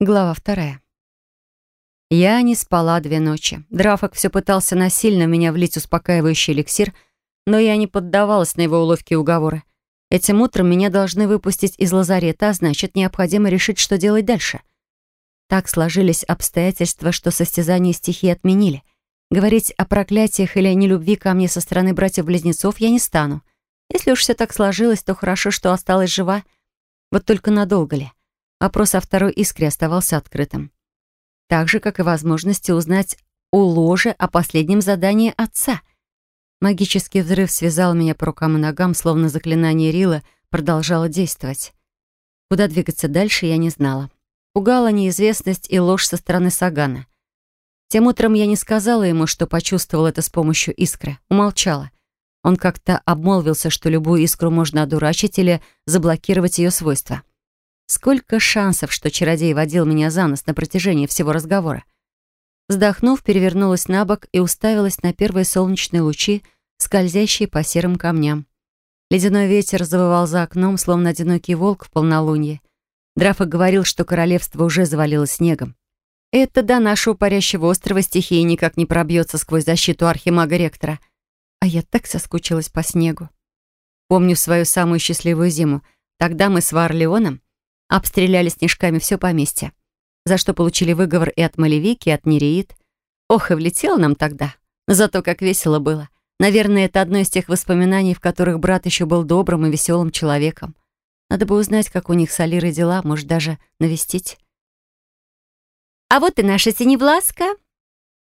Глава вторая. Я не спала две ночи. Драфок все пытался насильно меня влить успокаивающий эликсир, но я не поддавалась на его уловки и уговоры. Этим утром меня должны выпустить из лазарета, а значит, необходимо решить, что делать дальше. Так сложились обстоятельства, что состязание стихии отменили. Говорить о проклятиях или о нелюбви ко мне со стороны братьев-близнецов я не стану. Если уж все так сложилось, то хорошо, что осталась жива. Вот только надолго ли? Вопрос о второй искре оставался открытым. Так же, как и возможности узнать у ложи о последнем задании отца. Магический взрыв связал меня по рукам и ногам, словно заклинание Рила продолжало действовать. Куда двигаться дальше, я не знала. Пугала неизвестность и ложь со стороны Сагана. Тем утром я не сказала ему, что почувствовала это с помощью искры. Умолчала. Он как-то обмолвился, что любую искру можно одурачить или заблокировать ее свойства. Сколько шансов, что чародей водил меня за нос на протяжении всего разговора. Вздохнув, перевернулась на бок и уставилась на первые солнечные лучи, скользящие по серым камням. Ледяной ветер завывал за окном, словно одинокий волк в полнолуние. Драфа говорил, что королевство уже завалило снегом. Это до нашего парящего острова стихии никак не пробьется сквозь защиту архимага-ректора. А я так соскучилась по снегу. Помню свою самую счастливую зиму. Тогда мы с Варлеоном Обстреляли снежками все поместье, за что получили выговор и от Малевики, и от Нереид. Ох, и влетело нам тогда. Зато как весело было. Наверное, это одно из тех воспоминаний, в которых брат еще был добрым и веселым человеком. Надо бы узнать, как у них с Алирой дела, может, даже навестить. «А вот и наша Синевласка!»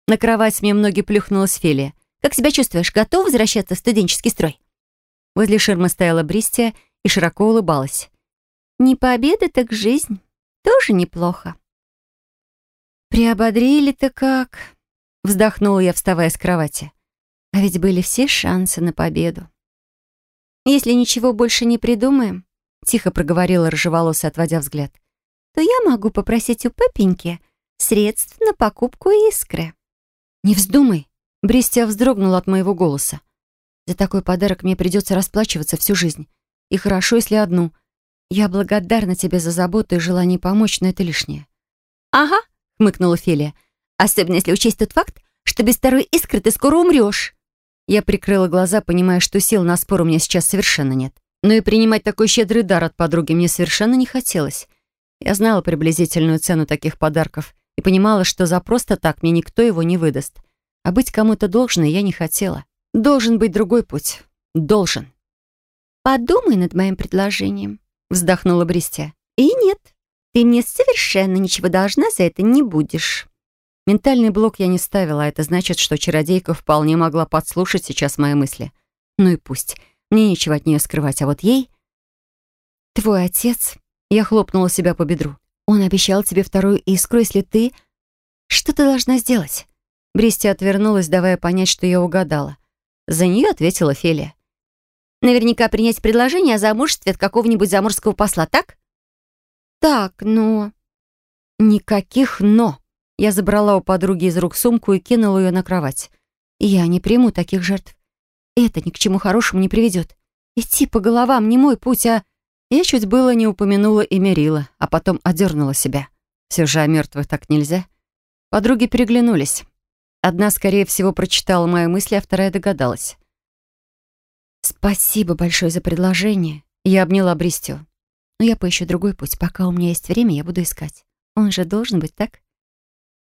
На кровать мне многие плюхнулась Фелия. «Как себя чувствуешь? Готов возвращаться в студенческий строй?» Возле ширмы стояла Бристия и широко улыбалась. Не победа, так жизнь. Тоже неплохо. «Приободрили-то как!» — вздохнула я, вставая с кровати. А ведь были все шансы на победу. «Если ничего больше не придумаем», — тихо проговорила рыжеволосая, отводя взгляд, «то я могу попросить у папеньки средств на покупку искры». «Не вздумай!» — Бристия вздрогнула от моего голоса. «За такой подарок мне придется расплачиваться всю жизнь. И хорошо, если одну — «Я благодарна тебе за заботу и желание помочь, но это лишнее». «Ага», — хмыкнула Фелия. «Особенно если учесть тот факт, что без второй искры ты скоро умрешь». Я прикрыла глаза, понимая, что сил на спор у меня сейчас совершенно нет. Но и принимать такой щедрый дар от подруги мне совершенно не хотелось. Я знала приблизительную цену таких подарков и понимала, что за просто так мне никто его не выдаст. А быть кому-то должной я не хотела. Должен быть другой путь. Должен. «Подумай над моим предложением», вздохнула Бристия. «И нет, ты мне совершенно ничего должна за это не будешь». Ментальный блок я не ставила, а это значит, что чародейка вполне могла подслушать сейчас мои мысли. Ну и пусть. Мне нечего от нее скрывать, а вот ей... «Твой отец...» Я хлопнула себя по бедру. «Он обещал тебе вторую искру, если ты...» «Что ты должна сделать?» Бристи отвернулась, давая понять, что я угадала. За нее ответила Фелия. Наверняка принять предложение о замужестве от какого-нибудь заморского посла, так? Так, но... Никаких «но». Я забрала у подруги из рук сумку и кинула ее на кровать. Я не приму таких жертв. Это ни к чему хорошему не приведет. Идти по головам не мой путь, а... Я чуть было не упомянула имя Рила, а потом одернула себя. Все же о мертвых так нельзя. Подруги переглянулись. Одна, скорее всего, прочитала мои мысли, а вторая догадалась. «Спасибо большое за предложение». Я обняла Бристю. «Но я поищу другой путь. Пока у меня есть время, я буду искать. Он же должен быть, так?»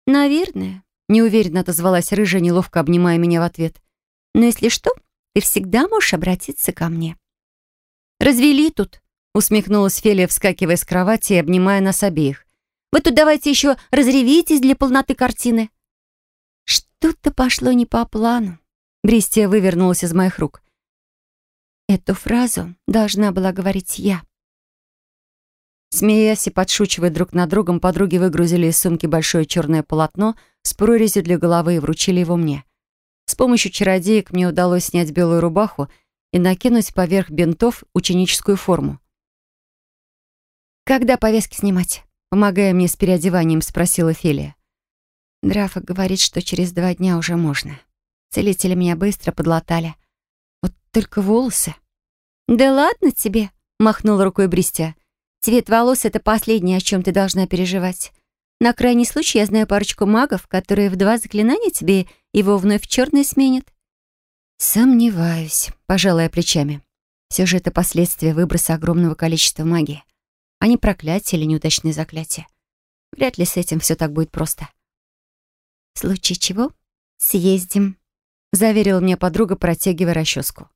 «Наверное», — неуверенно отозвалась рыжая, неловко обнимая меня в ответ. «Но если что, ты всегда можешь обратиться ко мне». «Развели тут», — усмехнулась Фелия, вскакивая с кровати и обнимая нас обеих. «Вы тут давайте еще разревитесь для полноты картины». «Что-то пошло не по плану». Бристия вывернулась из моих рук. Эту фразу должна была говорить я. Смеясь и подшучивая друг над другом, подруги выгрузили из сумки большое черное полотно с прорезью для головы и вручили его мне. С помощью чародеек мне удалось снять белую рубаху и накинуть поверх бинтов ученическую форму. «Когда повязки снимать?» Помогая мне с переодеванием, спросила Фелия. Драфа говорит, что через два дня уже можно. Целители меня быстро подлатали. Только волосы. «Да ладно тебе», — махнула рукой Бристя. «Цвет волос — это последнее, о чем ты должна переживать. На крайний случай я знаю парочку магов, которые в два заклинания тебе его вновь в черный сменят». «Сомневаюсь», — пожалуй, плечами. Все же это последствия выброса огромного количества магии, а не проклятие или неудачные заклятия. Вряд ли с этим все так будет просто. «В случае чего съездим», — заверила мне подруга, протягивая расческу.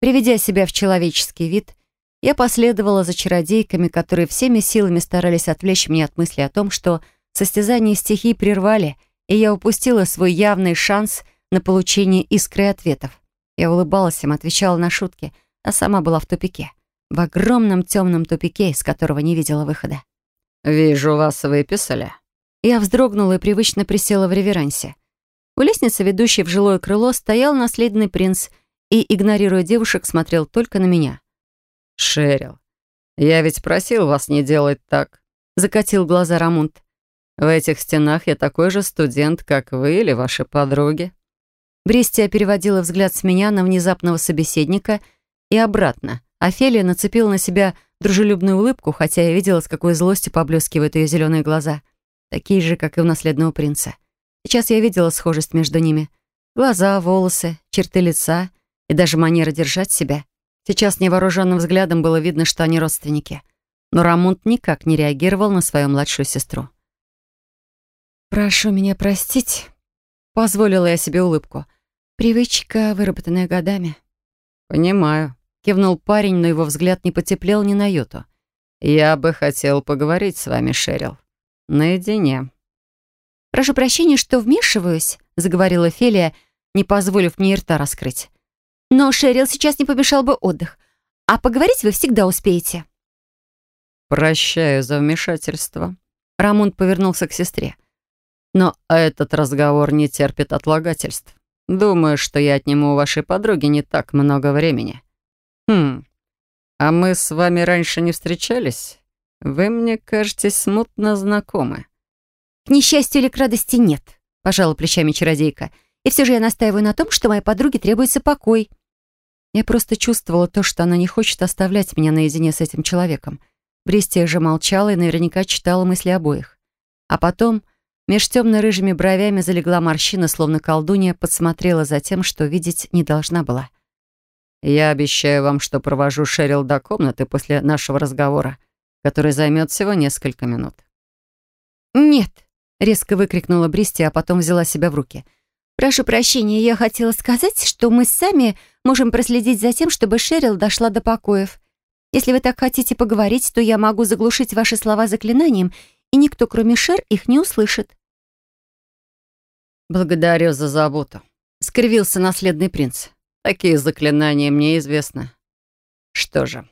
Приведя себя в человеческий вид, я последовала за чародейками, которые всеми силами старались отвлечь меня от мысли о том, что состязание стихий прервали, и я упустила свой явный шанс на получение искры ответов. Я улыбалась им, отвечала на шутки, а сама была в тупике. В огромном темном тупике, из которого не видела выхода. «Вижу, вас выписали». Я вздрогнула и привычно присела в реверансе. У лестницы, ведущей в жилое крыло, стоял наследный принц и, игнорируя девушек, смотрел только на меня. «Шерил, я ведь просил вас не делать так», — закатил глаза Рамунд. «В этих стенах я такой же студент, как вы или ваши подруги». Бристия переводила взгляд с меня на внезапного собеседника и обратно. Офелия нацепила на себя дружелюбную улыбку, хотя я видела, с какой злостью поблескивают ее зеленые глаза. Такие же, как и у наследного принца. Сейчас я видела схожесть между ними. Глаза, волосы, черты лица и даже манера держать себя. Сейчас невооруженным взглядом было видно, что они родственники. Но Рамунд никак не реагировал на свою младшую сестру. «Прошу меня простить», — позволила я себе улыбку. «Привычка, выработанная годами». «Понимаю», — кивнул парень, но его взгляд не потеплел ни на йоту. «Я бы хотел поговорить с вами, Шерил. Наедине». «Прошу прощения, что вмешиваюсь», — заговорила Фелия, не позволив мне рта раскрыть. Но Шерил сейчас не помешал бы отдых. А поговорить вы всегда успеете. «Прощаю за вмешательство». Рамунд повернулся к сестре. «Но этот разговор не терпит отлагательств. Думаю, что я отниму у вашей подруги не так много времени. Хм, а мы с вами раньше не встречались? Вы мне кажетесь смутно знакомы». «К несчастью или к радости нет», — пожала плечами чародейка. «И все же я настаиваю на том, что моей подруге требуется покой». Я просто чувствовала то, что она не хочет оставлять меня наедине с этим человеком. Бристия же молчала и наверняка читала мысли обоих. А потом, меж темно-рыжими бровями залегла морщина, словно колдунья подсмотрела за тем, что видеть не должна была. «Я обещаю вам, что провожу Шерил до комнаты после нашего разговора, который займет всего несколько минут». «Нет», — резко выкрикнула Бристи, а потом взяла себя в руки — «Прошу прощения, я хотела сказать, что мы сами можем проследить за тем, чтобы Шерил дошла до покоев. Если вы так хотите поговорить, то я могу заглушить ваши слова заклинанием, и никто, кроме Шер, их не услышит». «Благодарю за заботу», — скривился наследный принц. «Такие заклинания мне известны». «Что же,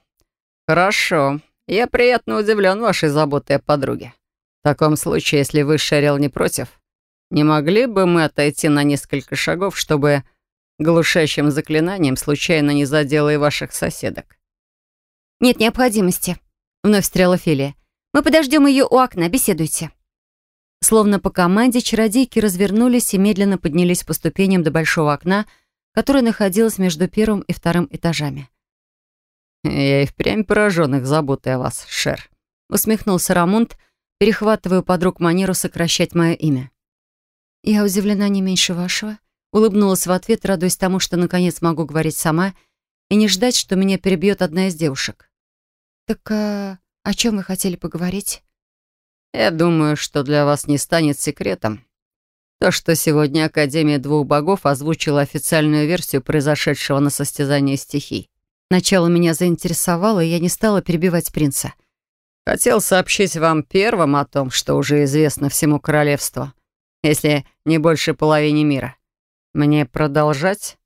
хорошо. Я приятно удивлен вашей заботой о подруге. В таком случае, если вы, Шерил, не против, не могли бы мы отойти на несколько шагов, чтобы глушащим заклинанием случайно не задело и ваших соседок?» «Нет необходимости», — вновь встряла Филия. «Мы подождем ее у окна, беседуйте». Словно по команде чародейки развернулись и медленно поднялись по ступеням до большого окна, которое находилось между первым и вторым этажами. «Я и впрямь поражен их заботой о вас, Шер», — усмехнулся Рамунд, перехватывая подруг манеру сокращать мое имя. «Я удивлена не меньше вашего», улыбнулась в ответ, радуясь тому, что наконец могу говорить сама и не ждать, что меня перебьет одна из девушек. «Так а, о чем вы хотели поговорить?» «Я думаю, что для вас не станет секретом то, что сегодня Академия двух богов озвучила официальную версию произошедшего на состязании стихий. Начало меня заинтересовало, и я не стала перебивать принца. Хотел сообщить вам первым о том, что уже известно всему королевству если не больше половине мира. Мне продолжать?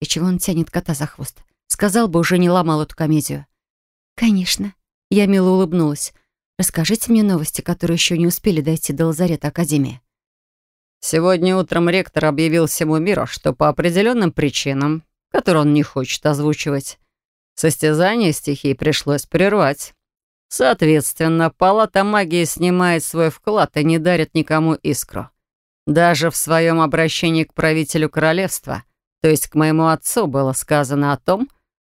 И чего он тянет кота за хвост? Сказал бы, уже не ломал эту комедию. Конечно. Я мило улыбнулась. Расскажите мне новости, которые еще не успели дойти до лазарета Академии. Сегодня утром ректор объявил всему миру, что по определенным причинам, которые он не хочет озвучивать, состязание стихий пришлось прервать. Соответственно, палата магии снимает свой вклад и не дарит никому искру. Даже в своем обращении к правителю королевства, то есть к моему отцу, было сказано о том,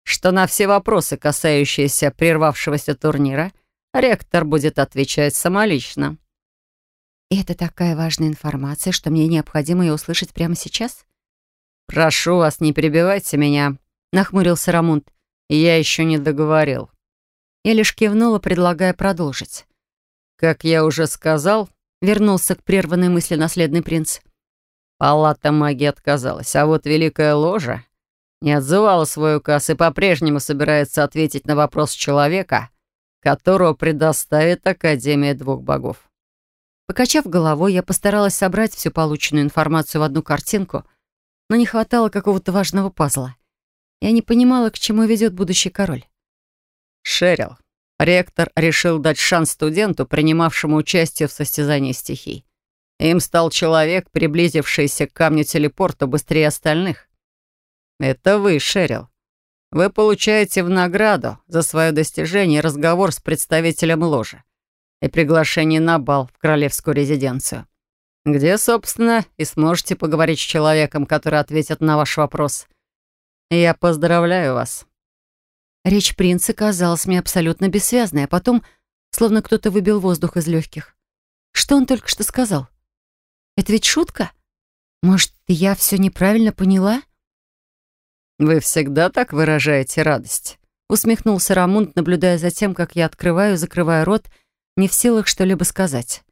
что на все вопросы, касающиеся прервавшегося турнира, ректор будет отвечать самолично. И это такая важная информация, что мне необходимо ее услышать прямо сейчас? «Прошу вас, не перебивайте меня», — нахмурился Рамунд. «Я еще не договорил». Я лишь кивнула, предлагая продолжить. «Как я уже сказал», — вернулся к прерванной мысли наследный принц. «Палата магии отказалась, а вот Великая Ложа не отзывала свой указ и по-прежнему собирается ответить на вопрос человека, которого предоставит Академия двух богов. Покачав головой, я постаралась собрать всю полученную информацию в одну картинку, но не хватало какого-то важного пазла. Я не понимала, к чему ведет будущий король. Шерил, ректор решил дать шанс студенту, принимавшему участие в состязании стихий. Им стал человек, приблизившийся к камню телепорта быстрее остальных. Это вы, Шерил. Вы получаете в награду за свое достижение разговор с представителем ложи и приглашение на бал в королевскую резиденцию, где, собственно, и сможете поговорить с человеком, который ответит на ваш вопрос. Я поздравляю вас». Речь принца казалась мне абсолютно бессвязной, а потом словно кто-то выбил воздух из легких. Что он только что сказал? Это ведь шутка? Может, я все неправильно поняла? «Вы всегда так выражаете радость?» Усмехнулся Рамунд, наблюдая за тем, как я открываю и закрываю рот, не в силах что-либо сказать.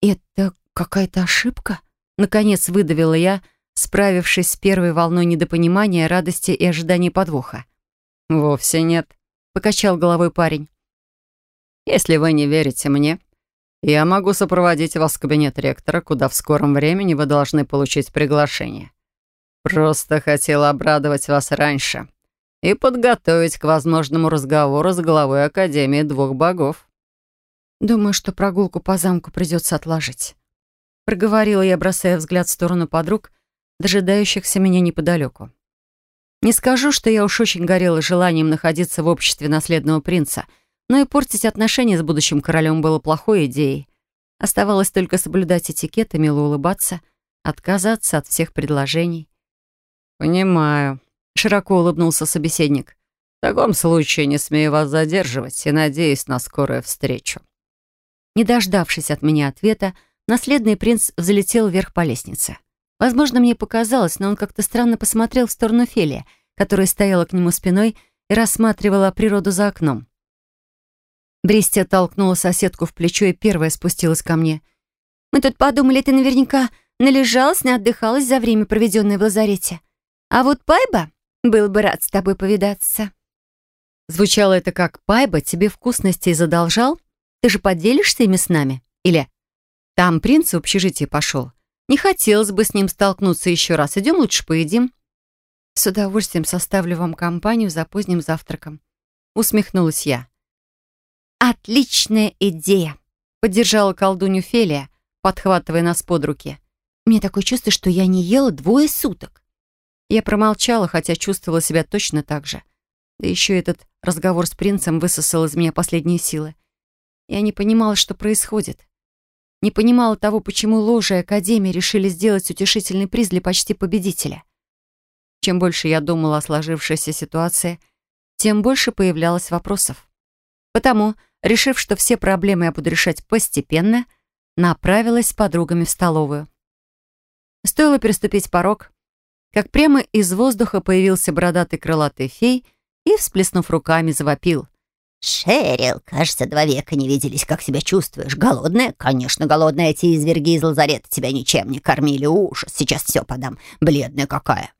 «Это какая-то ошибка?» Наконец выдавила я, справившись с первой волной недопонимания, радости и ожидания подвоха. «Вовсе нет», — покачал головой парень. «Если вы не верите мне, я могу сопроводить вас в кабинет ректора, куда в скором времени вы должны получить приглашение. Просто хотела обрадовать вас раньше и подготовить к возможному разговору с главой Академии двух богов». «Думаю, что прогулку по замку придется отложить», — проговорила я, бросая взгляд в сторону подруг, дожидающихся меня неподалеку. Не скажу, что я уж очень горела желанием находиться в обществе наследного принца, но и портить отношения с будущим королем было плохой идеей. Оставалось только соблюдать этикет и мило улыбаться, отказаться от всех предложений. «Понимаю», — широко улыбнулся собеседник. «В таком случае не смею вас задерживать и надеюсь на скорую встречу». Не дождавшись от меня ответа, наследный принц взлетел вверх по лестнице. Возможно, мне показалось, но он как-то странно посмотрел в сторону Фелия, которая стояла к нему спиной и рассматривала природу за окном. Бристия толкнула соседку в плечо и первая спустилась ко мне. «Мы тут подумали, ты наверняка належалась, не отдыхалась за время, проведенное в лазарете. А вот Пайба был бы рад с тобой повидаться». Звучало это как «Пайба тебе вкусностей задолжал?» Ты же поделишься ими с нами? Или там принц в общежитие пошел? Не хотелось бы с ним столкнуться еще раз. Идем лучше поедим. С удовольствием составлю вам компанию за поздним завтраком. Усмехнулась я. «Отличная идея!» — поддержала колдунью Фелия, подхватывая нас под руки. «Мне такое чувство, что я не ела двое суток». Я промолчала, хотя чувствовала себя точно так же. Да еще этот разговор с принцем высосал из меня последние силы. Я не понимала, что происходит. Не понимала того, почему ложи и Академии решили сделать утешительный приз для почти победителя. Чем больше я думала о сложившейся ситуации, тем больше появлялось вопросов. Потому, решив, что все проблемы я буду решать постепенно, направилась с подругами в столовую. Стоило переступить порог, как прямо из воздуха появился бородатый крылатый фей и, всплеснув руками, завопил — «Шерил, кажется, два века не виделись. Как себя чувствуешь? Голодная? Конечно, голодная. Эти изверги из лазарета тебя ничем не кормили. Ужас, сейчас все подам. Бледная какая».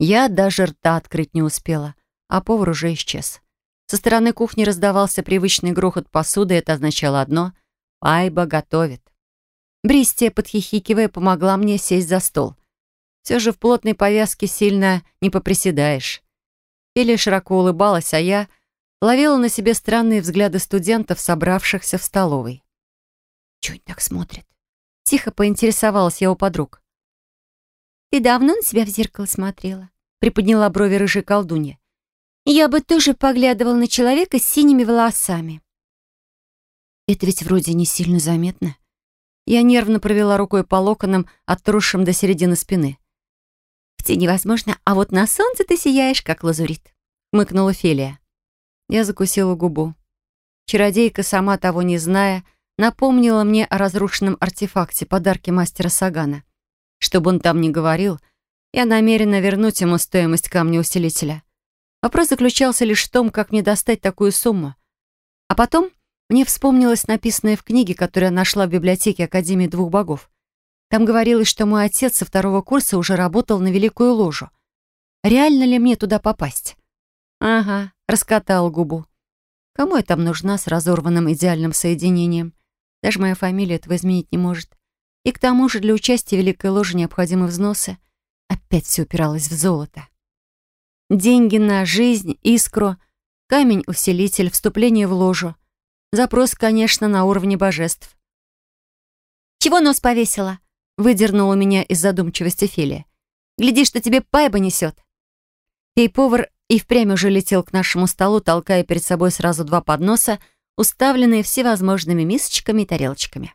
Я даже рта открыть не успела, а повар уже исчез. Со стороны кухни раздавался привычный грохот посуды, это означало одно — Пайба готовит. Бристия, подхихикивая, помогла мне сесть за стол. Все же в плотной повязке сильно не поприседаешь. Фелия широко улыбалась, а я ловила на себе странные взгляды студентов, собравшихся в столовой. «Чего так смотрят?» Тихо поинтересовалась я у подруг. «Ты давно на себя в зеркало смотрела?» приподняла брови рыжей колдунья. «Я бы тоже поглядывала на человека с синими волосами». «Это ведь вроде не сильно заметно». Я нервно провела рукой по локонам, отросшим до середины спины. «В тени возможно, а вот на солнце ты сияешь, как лазурит», — мыкнула Фелия. Я закусила губу. Чародейка, сама того не зная, напомнила мне о разрушенном артефакте, подарке мастера Сагана. Чтобы он там не говорил, я намерена вернуть ему стоимость камня-усилителя. Вопрос заключался лишь в том, как мне достать такую сумму. А потом мне вспомнилось написанное в книге, которую я нашла в библиотеке Академии двух богов. Там говорилось, что мой отец со второго курса уже работал на Великую Ложу. Реально ли мне туда попасть? Ага, раскатал губу. Кому я там нужна с разорванным идеальным соединением? Даже моя фамилия этого изменить не может. И к тому же для участия в Великой Ложе необходимы взносы. Опять все упиралось в золото. Деньги на жизнь, искру, камень-усилитель, вступление в ложу — Запрос, конечно, на уровне божеств. «Чего нос повесила?» — выдернула меня из задумчивости Филия. «Гляди, что тебе пайба несет». Пей-повар и впрямь уже летел к нашему столу, толкая перед собой сразу два подноса, уставленные всевозможными мисочками и тарелочками.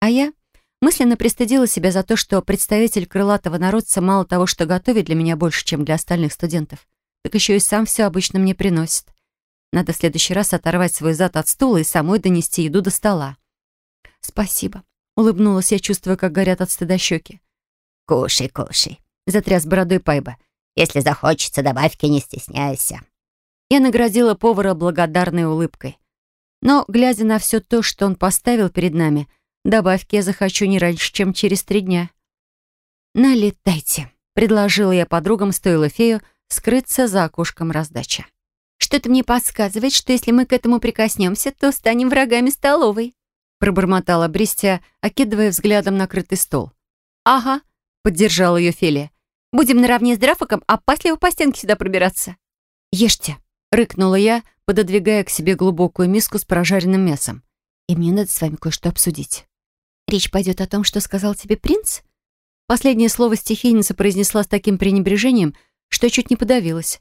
А я мысленно пристыдила себя за то, что представитель крылатого народца мало того, что готовит для меня больше, чем для остальных студентов, так еще и сам все обычно мне приносит. Надо в следующий раз оторвать свой зад от стула и самой донести еду до стола. «Спасибо», — улыбнулась я, чувствуя, как горят от стыда щеки. «Кушай, кушай», — затряс бородой Пайба. «Если захочется, добавки, не стесняйся». Я наградила повара благодарной улыбкой. Но, глядя на все то, что он поставил перед нами, добавки я захочу не раньше, чем через три дня. «Налетайте», — предложила я подругам, стоило фею скрыться за окошком раздачи. Что-то мне подсказывает, что если мы к этому прикоснемся, то станем врагами столовой», пробормотала Бристия, окидывая взглядом накрытый стол. «Ага», — поддержала ее Фелия. «Будем наравне с Драфаком опасливо по стенке сюда пробираться». «Ешьте», — рыкнула я, пододвигая к себе глубокую миску с прожаренным мясом. «И мне надо с вами кое-что обсудить». «Речь пойдет о том, что сказал тебе принц?» Последнее слово стихийница произнесла с таким пренебрежением, что чуть не подавилась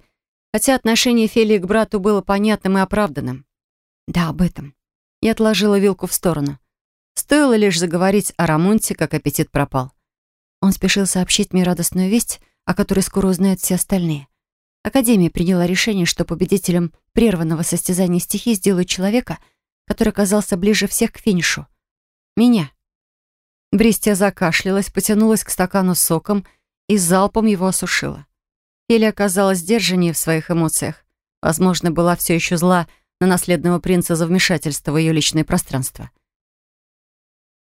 хотя отношение Фелии к брату было понятным и оправданным. Да, об этом. Я отложила вилку в сторону. Стоило лишь заговорить о Рамонте, как аппетит пропал. Он спешил сообщить мне радостную весть, о которой скоро узнают все остальные. Академия приняла решение, что победителем прерванного состязания стихий сделают человека, который оказался ближе всех к финишу. Меня. Бристия закашлялась, потянулась к стакану с соком и залпом его осушила. Или оказалась сдержаннее в своих эмоциях. Возможно, была все еще зла на наследного принца за вмешательство в ее личное пространство.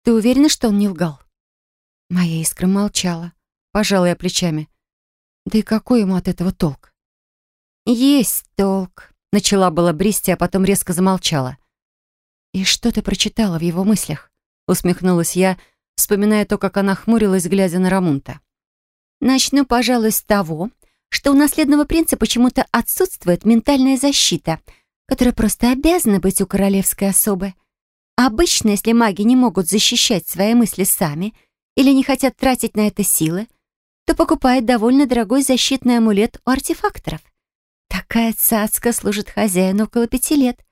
«Ты уверена, что он не лгал?» Моя искра молчала. Пожала плечами. Да и какой ему от этого толк? «Есть толк», — начала была Бристи, а потом резко замолчала. «И что ты прочитала в его мыслях?» — усмехнулась я, вспоминая то, как она хмурилась, глядя на Рамунта. «Начну, пожалуй, с того, что у наследного принца почему-то отсутствует ментальная защита, которая просто обязана быть у королевской особы. Обычно, если маги не могут защищать свои мысли сами или не хотят тратить на это силы, то покупают довольно дорогой защитный амулет у артефакторов. Такая цацка служит хозяину около пяти лет.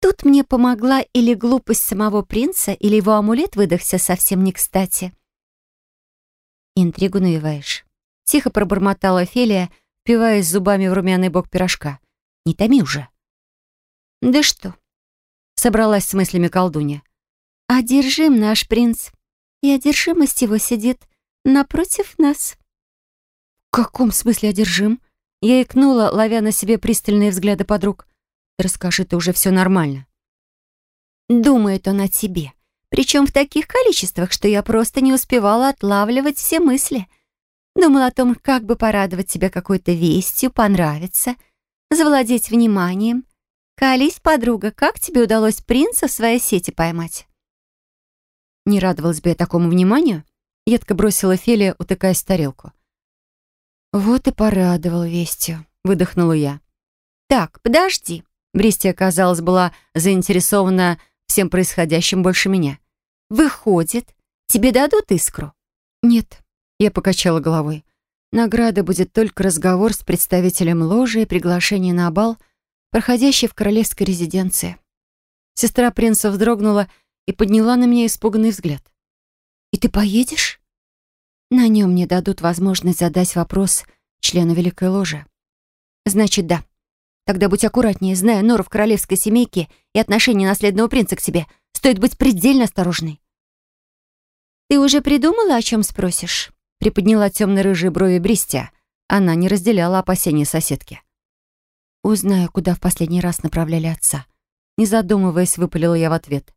Тут мне помогла или глупость самого принца, или его амулет выдохся совсем не кстати. Интригу навиваешь. Тихо пробормотала Фелия, впиваясь зубами в румяный бок пирожка. «Не томи уже». «Да что?» — собралась с мыслями колдунья. «Одержим наш принц, и одержимость его сидит напротив нас». «В каком смысле одержим?» Я икнула, ловя на себе пристальные взгляды подруг. «Расскажи, ты уже все нормально». «Думает он о тебе, причем в таких количествах, что я просто не успевала отлавливать все мысли». Думал о том, как бы порадовать тебя какой-то вестью, понравиться, завладеть вниманием. Колись, подруга, как тебе удалось принца в своей сети поймать? Не радовалась бы я такому вниманию? Едко бросила Фелия, утыкаясь в тарелку. Вот и порадовал вестью, выдохнула я. Так, подожди. Бристия, казалось, была заинтересована всем происходящим больше меня. Выходит, тебе дадут искру? Нет, я покачала головой. Награда будет только разговор с представителем ложи и приглашение на бал, проходящий в королевской резиденции. Сестра принца вздрогнула и подняла на меня испуганный взгляд. «И ты поедешь?» На нем мне дадут возможность задать вопрос члену Великой Ложи. «Значит, да. Тогда будь аккуратнее, зная нору в королевской семейке и отношение наследного принца к тебе. Стоит быть предельно осторожной. «Ты уже придумала, о чем спросишь?» Приподняла темно-рыжие брови Бристия. Она не разделяла опасения соседки. «Узнаю, куда в последний раз направляли отца». Не задумываясь, выпалила я в ответ.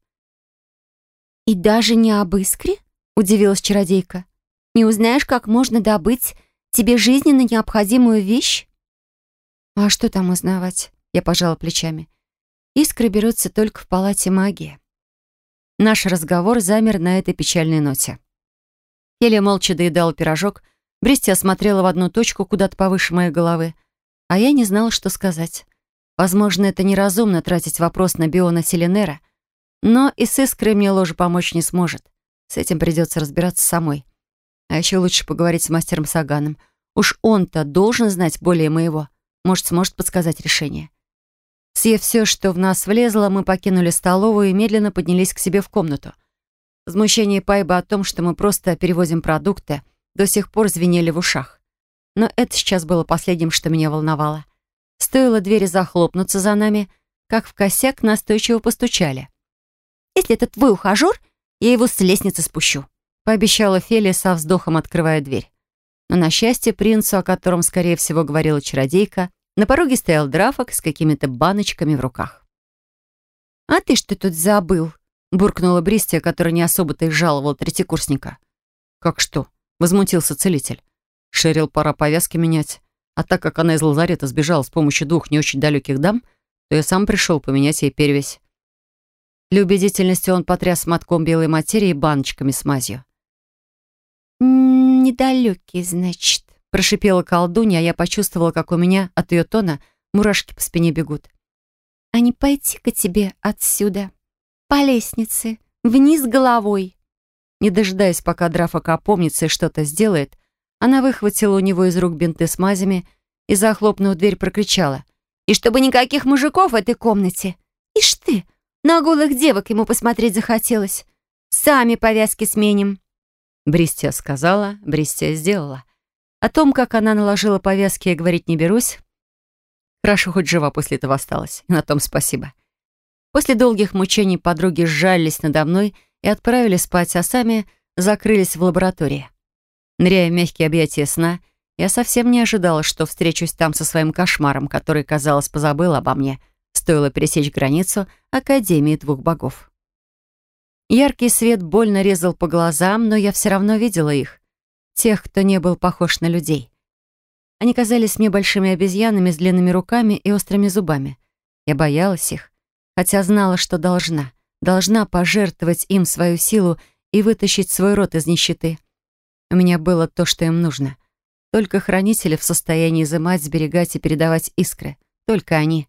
«И даже не об искре?» — удивилась чародейка. «Не узнаешь, как можно добыть тебе жизненно необходимую вещь?» «А что там узнавать?» — я пожала плечами. «Искры берутся только в палате магии». Наш разговор замер на этой печальной ноте. Хелия молча доедала пирожок, Бристи осмотрела в одну точку куда-то повыше моей головы, а я не знала, что сказать. Возможно, это неразумно тратить вопрос на Биона Селенера, но и с искрой мне ложь помочь не сможет. С этим придется разбираться самой. А еще лучше поговорить с мастером Саганом. Уж он-то должен знать более моего. Может, сможет подсказать решение. Съев все, что в нас влезло, мы покинули столовую и медленно поднялись к себе в комнату. Возмущение Пайба о том, что мы просто перевозим продукты, до сих пор звенели в ушах. Но это сейчас было последним, что меня волновало. Стоило двери захлопнуться за нами, как в косяк настойчиво постучали. «Если это твой ухажер, я его с лестницы спущу», пообещала Фелия со вздохом, открывая дверь. Но на счастье принцу, о котором, скорее всего, говорила чародейка, на пороге стоял драфок с какими-то баночками в руках. «А ты что тут забыл?» буркнула Бристия, которая не особо-то и жаловала третьекурсника. «Как что?» — возмутился целитель. «Шерил, пора повязки менять. А так как она из лазарета сбежала с помощью двух не очень далеких дам, то я сам пришел поменять ей перевязь. Для убедительности он потряс мотком белой материи и баночками с мазью. «Недалекий, значит», — прошипела колдунья, а я почувствовала, как у меня от ее тона мурашки по спине бегут. «А не пойти-ка тебе отсюда, по лестнице, вниз головой». Не дожидаясь, пока Драфок опомнится и что-то сделает, она выхватила у него из рук бинты с мазями и, захлопнув дверь, прокричала. «И чтобы никаких мужиков в этой комнате! Ишь ты, на голых девок ему посмотреть захотелось. Сами повязки сменим». Бристия сказала, Бристия сделала. О том, как она наложила повязки, я говорить не берусь. Хорошо, хоть жива после этого осталась. На том спасибо. После долгих мучений подруги сжались надо мной и отправили спать, а сами закрылись в лаборатории. Ныряя в мягкие объятия сна, я совсем не ожидала, что встречусь там со своим кошмаром, который, казалось, позабыл обо мне — стоило пересечь границу Академии двух богов. Яркий свет больно резал по глазам, но я все равно видела их. Тех, кто не был похож на людей. Они казались мне большими обезьянами с длинными руками и острыми зубами. Я боялась их, хотя знала, что должна. Должна пожертвовать им свою силу и вытащить свой род из нищеты. У меня было то, что им нужно. Только хранители в состоянии изымать, сберегать и передавать искры. Только они.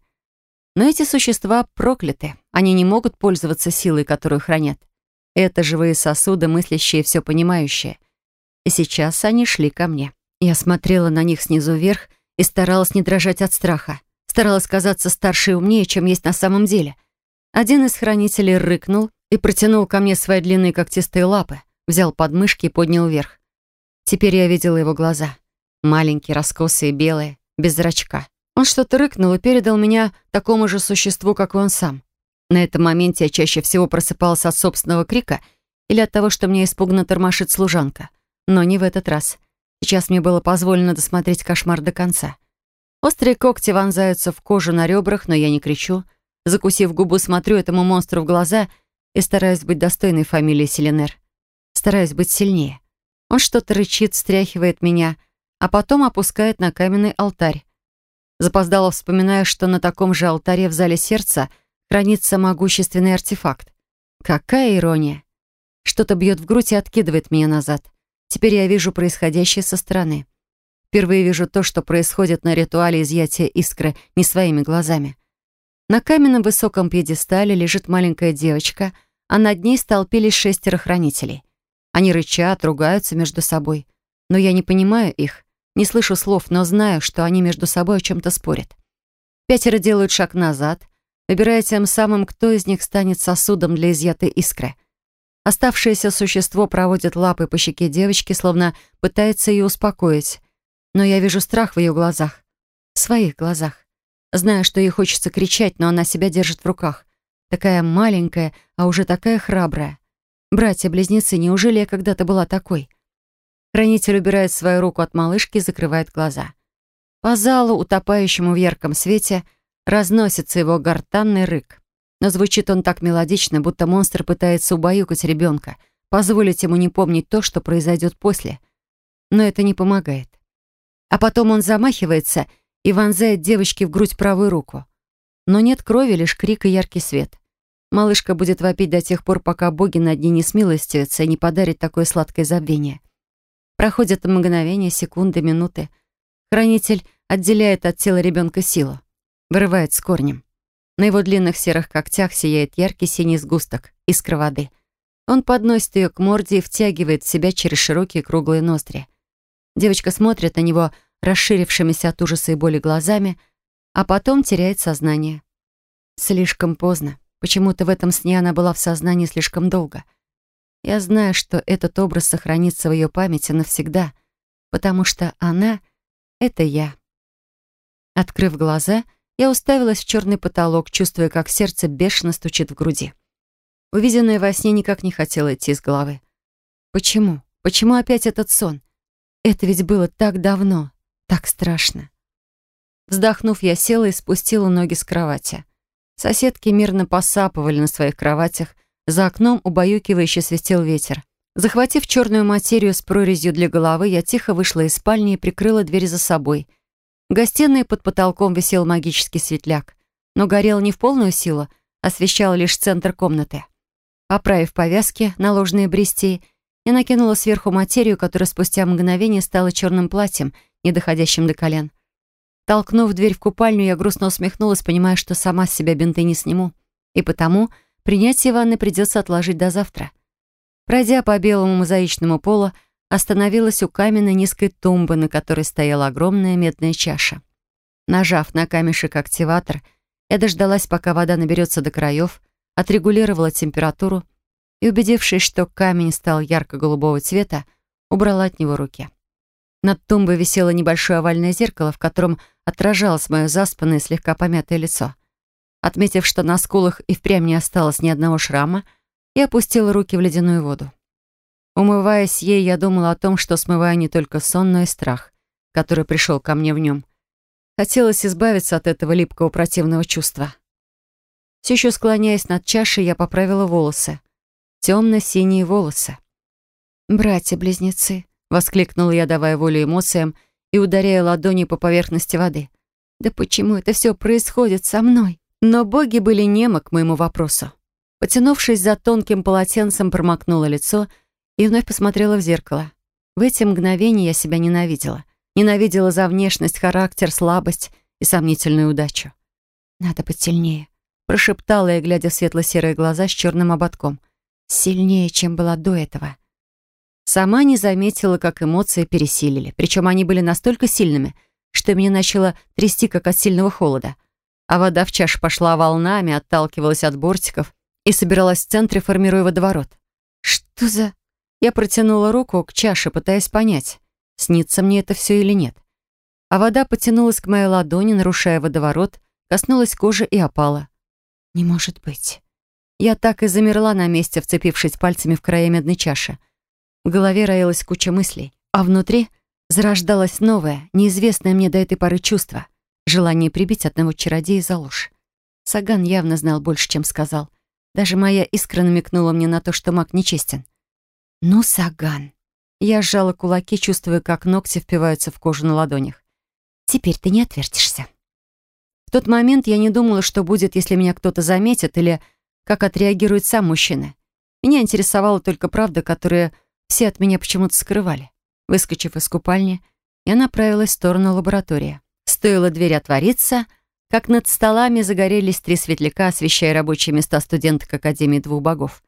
Но эти существа прокляты. Они не могут пользоваться силой, которую хранят. Это живые сосуды, мыслящие, все понимающие. И сейчас они шли ко мне. Я смотрела на них снизу вверх и старалась не дрожать от страха. Старалась казаться старше и умнее, чем есть на самом деле. Один из хранителей рыкнул и протянул ко мне свои длинные когтистые лапы, взял подмышки и поднял вверх. Теперь я видела его глаза. Маленькие, раскосые, белые, без зрачка. Он что-то рыкнул и передал меня такому же существу, как и он сам. На этом моменте я чаще всего просыпалась от собственного крика или от того, что мне испуганно тормошит служанка. Но не в этот раз. Сейчас мне было позволено досмотреть кошмар до конца. Острые когти вонзаются в кожу на ребрах, но я не кричу. Закусив губу, смотрю этому монстру в глаза и стараюсь быть достойной фамилии Селенер. Стараюсь быть сильнее. Он что-то рычит, встряхивает меня, а потом опускает на каменный алтарь. Запоздало вспоминая, что на таком же алтаре в зале сердца хранится могущественный артефакт. Какая ирония! Что-то бьет в грудь и откидывает меня назад. Теперь я вижу происходящее со стороны. Впервые вижу то, что происходит на ритуале изъятия искры не своими глазами. На каменном высоком пьедестале лежит маленькая девочка, а над ней столпились шестеро хранителей. Они рычат, ругаются между собой. Но я не понимаю их. Не слышу слов, но знаю, что они между собой о чем-то спорят. Пятеро делают шаг назад, выбирая тем самым, кто из них станет сосудом для изъятой искры. Оставшееся существо проводит лапой по щеке девочки, словно пытается ее успокоить. Но я вижу страх в ее глазах. В своих глазах. Знаю, что ей хочется кричать, но она себя держит в руках. Такая маленькая, а уже такая храбрая. Братья-близнецы, неужели я когда-то была такой? Хранитель убирает свою руку от малышки и закрывает глаза. По залу, утопающему в ярком свете, разносится его гортанный рык. Но звучит он так мелодично, будто монстр пытается убаюкать ребенка, позволить ему не помнить то, что произойдет после. Но это не помогает. А потом он замахивается и вонзает девочке в грудь правую руку. Но нет крови, лишь крик и яркий свет. Малышка будет вопить до тех пор, пока боги над ней не смилостивятся и не подарят такое сладкое забвение. Проходят мгновения, секунды, минуты. Хранитель отделяет от тела ребенка силу, вырывает с корнем. На его длинных серых когтях сияет яркий синий сгусток, искра воды. Он подносит ее к морде и втягивает в себя через широкие круглые ноздри. Девочка смотрит на него расширившимися от ужаса и боли глазами, а потом теряет сознание. Слишком поздно. Почему-то в этом сне она была в сознании слишком долго. Я знаю, что этот образ сохранится в ее памяти навсегда, потому что она — это я. Открыв глаза, я уставилась в черный потолок, чувствуя, как сердце бешено стучит в груди. Увиденное во сне никак не хотело идти из головы. Почему? Почему опять этот сон? Это ведь было так давно, так страшно. Вздохнув, я села и спустила ноги с кровати. Соседки мирно посапывали на своих кроватях, за окном убаюкивающе свистел ветер. Захватив черную материю с прорезью для головы, я тихо вышла из спальни и прикрыла дверь за собой. В гостиной под потолком висел магический светляк, но горел не в полную силу, освещал лишь центр комнаты. Поправив повязки, наложенные брести, я накинула сверху материю, которая спустя мгновение стала черным платьем, не доходящим до колен. Толкнув дверь в купальню, я грустно усмехнулась, понимая, что сама с себя бинты не сниму. И потому принятие ванны придется отложить до завтра. Пройдя по белому мозаичному полу, остановилась у каменной низкой тумбы, на которой стояла огромная медная чаша. Нажав на камешек активатор, я дождалась, пока вода наберется до краев, отрегулировала температуру и, убедившись, что камень стал ярко-голубого цвета, убрала от него руки. Над тумбой висело небольшое овальное зеркало, в котором отражалось мое заспанное, слегка помятое лицо. Отметив, что на скулах и впрямь не осталось ни одного шрама, я опустила руки в ледяную воду. Умываясь ей, я думала о том, что смываю не только сон, но и страх, который пришел ко мне в нем. Хотелось избавиться от этого липкого противного чувства. Все еще склоняясь над чашей, я поправила волосы темно-синие волосы. «Братья-близнецы», — воскликнула я, давая волю эмоциям и ударяя ладонью по поверхности воды. «Да почему это все происходит со мной?» Но боги были немы к моему вопросу. Потянувшись за тонким полотенцем, промокнула лицо и вновь посмотрела в зеркало. В эти мгновения я себя ненавидела. Ненавидела за внешность, характер, слабость и сомнительную удачу. «Надо быть сильнее», — прошептала я, глядя в светло-серые глаза с черным ободком. Сильнее, чем была до этого. Сама не заметила, как эмоции пересилили. Причем они были настолько сильными, что меня начало трясти, как от сильного холода. А вода в чаше пошла волнами, отталкивалась от бортиков и собиралась в центре, формируя водоворот. Что за... Я протянула руку к чаше, пытаясь понять, снится мне это все или нет. А вода потянулась к моей ладони, нарушая водоворот, коснулась кожи и опала. Не может быть. Я так и замерла на месте, вцепившись пальцами в края медной чаши. В голове роилась куча мыслей, а внутри зарождалось новое, неизвестное мне до этой поры чувство — желание прибить одного чародея за ложь. Саган явно знал больше, чем сказал. Даже моя искра намекнула мне на то, что маг нечестен. «Ну, Саган!» Я сжала кулаки, чувствуя, как ногти впиваются в кожу на ладонях. «Теперь ты не отвертишься». В тот момент я не думала, что будет, если меня кто-то заметит или как отреагирует сам мужчина. Меня интересовала только правда, которую все от меня почему-то скрывали. Выскочив из купальни, я направилась в сторону лаборатории. Стоило дверь отвориться, как над столами загорелись три светляка, освещая рабочие места студенток Академии двух богов.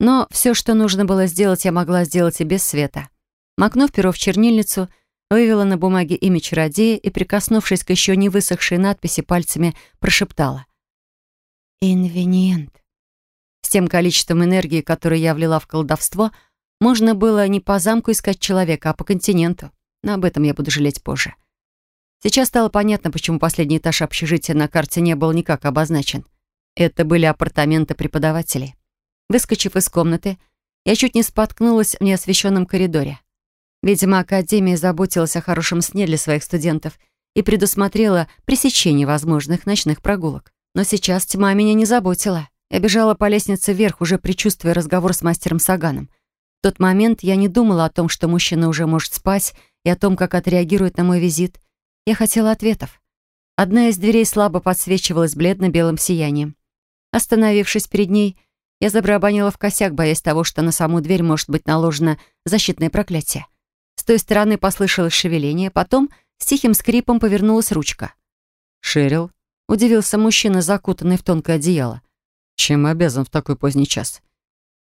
Но все, что нужно было сделать, я могла сделать и без света. Макнув перо в чернильницу, вывела на бумаге имя чародея и, прикоснувшись к еще не высохшей надписи пальцами, прошептала. Инвениент. С тем количеством энергии, которое я влила в колдовство, можно было не по замку искать человека, а по континенту. Но об этом я буду жалеть позже. Сейчас стало понятно, почему последний этаж общежития на карте не был никак обозначен. Это были апартаменты преподавателей. Выскочив из комнаты, я чуть не споткнулась в неосвещенном коридоре. Видимо, Академия заботилась о хорошем сне для своих студентов и предусмотрела пресечение возможных ночных прогулок. Но сейчас тьма меня не заботила. Я бежала по лестнице вверх, уже предчувствуя разговор с мастером Саганом. В тот момент я не думала о том, что мужчина уже может спать, и о том, как отреагирует на мой визит. Я хотела ответов. Одна из дверей слабо подсвечивалась бледно-белым сиянием. Остановившись перед ней, я забарабанила в косяк, боясь того, что на саму дверь может быть наложено защитное проклятие. С той стороны послышалось шевеление, потом с тихим скрипом повернулась ручка. «Шерил?» — удивился мужчина, закутанный в тонкое одеяло. «Чем обязан в такой поздний час?»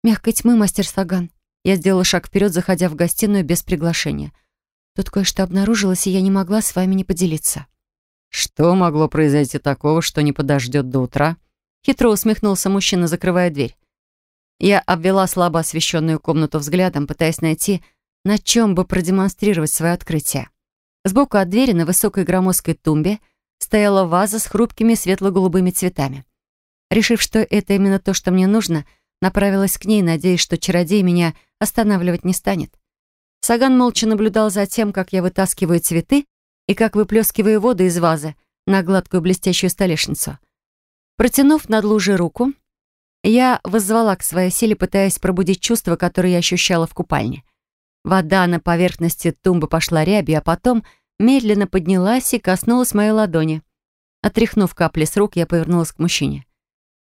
«Мягкой тьмы, мастер Саган». Я сделала шаг вперед, заходя в гостиную без приглашения. Тут кое-что обнаружилось, и я не могла с вами не поделиться. «Что могло произойти такого, что не подождет до утра?» Хитро усмехнулся мужчина, закрывая дверь. Я обвела слабо освещенную комнату взглядом, пытаясь найти, на чем бы продемонстрировать свое открытие. Сбоку от двери на высокой громоздкой тумбе стояла ваза с хрупкими светло-голубыми цветами. Решив, что это именно то, что мне нужно, направилась к ней, надеясь, что чародей меня останавливать не станет. Саган молча наблюдал за тем, как я вытаскиваю цветы и как выплескиваю воду из вазы на гладкую блестящую столешницу. Протянув над лужей руку, я воззвала к своей силе, пытаясь пробудить чувства, которые я ощущала в купальне. Вода на поверхности тумбы пошла рябью, а потом медленно поднялась и коснулась моей ладони. Отряхнув капли с рук, я повернулась к мужчине.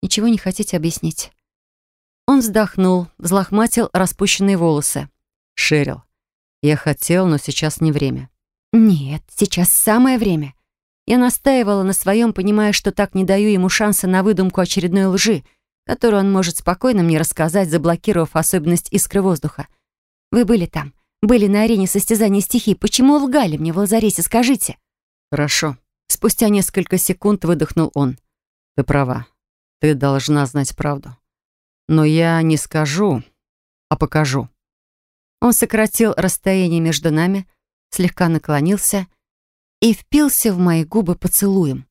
«Ничего не хотите объяснить?» Он вздохнул, взлохматил распущенные волосы. «Шерил, я хотел, но сейчас не время». «Нет, сейчас самое время. Я настаивала на своем, понимая, что так не даю ему шанса на выдумку очередной лжи, которую он может спокойно мне рассказать, заблокировав особенность искры воздуха. Вы были там, были на арене состязания стихий. Почему лгали мне в лазарете, скажите?» «Хорошо». Спустя несколько секунд выдохнул он. «Ты права. Ты должна знать правду. Но я не скажу, а покажу». Он сократил расстояние между нами, слегка наклонился и впился в мои губы поцелуем.